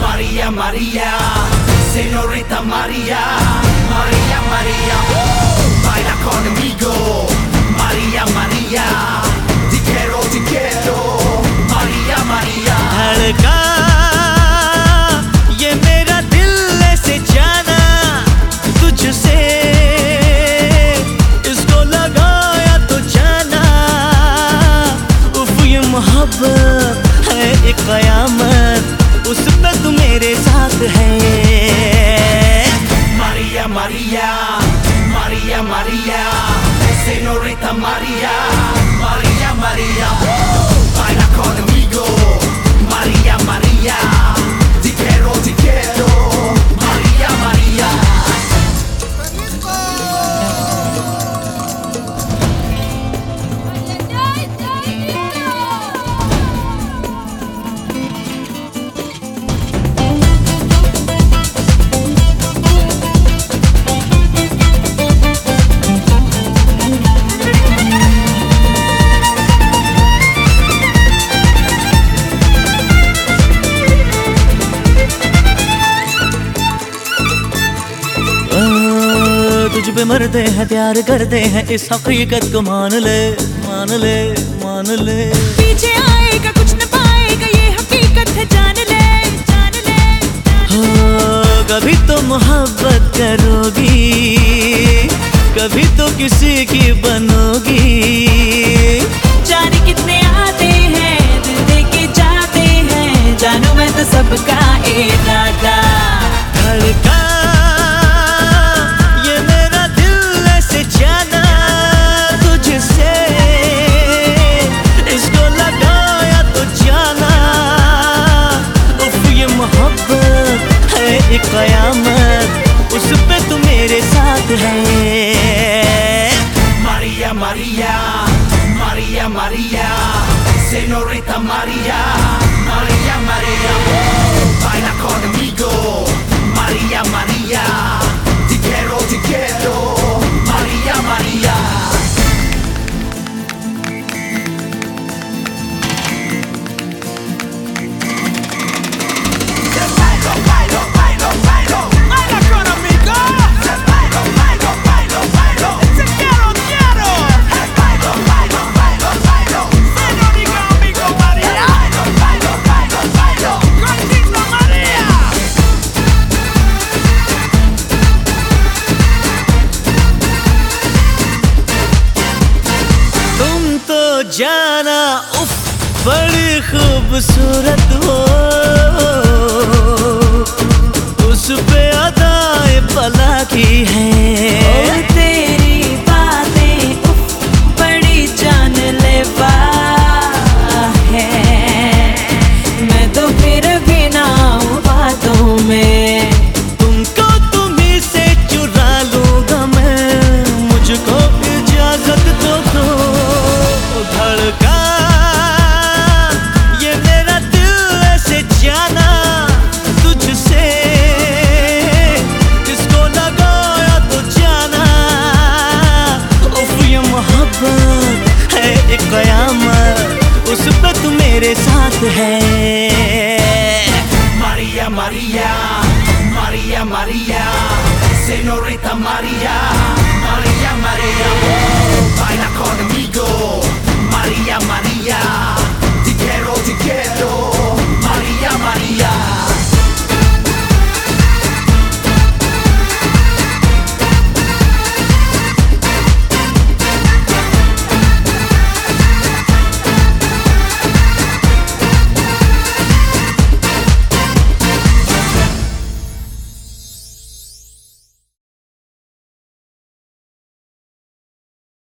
Maria, Maria, Senorita Maria, Maria, Maria, baila conmigo, Maria, Maria, te quiero, te quiero, Maria, Maria. धड़का ये मेरा दिल ऐसे जाना तुझसे इसको लगाया तो जाना उफ ये मोहब्बत है एक कयामत उस पे तू मेरे साथ है। Maria Maria Maria Maria senorita Maria Maria Maria I not call me go Maria तुझ पे मरते हैं प्यार करते हैं इस हकीकत को मान ले मान ले मान ले। पीछे आएगा कुछ न पाएगा ये हकीकत है जान ले जान ले हो कभी तो मोहब्बत करोगी कभी तो किसी की बनोगी। जाने कितने आते हैं दिल दे के जाते हैं जानू मैं तो सबका उस पे तू मेरे साथ है Maria, Maria, Maria, Maria, Senorita Maria, Maria, Maria, baila conmigo, Maria, Maria, बड़ी खूबसूरत हो। है Maria Maria Maria Maria señorita María María María baila conmigo María María.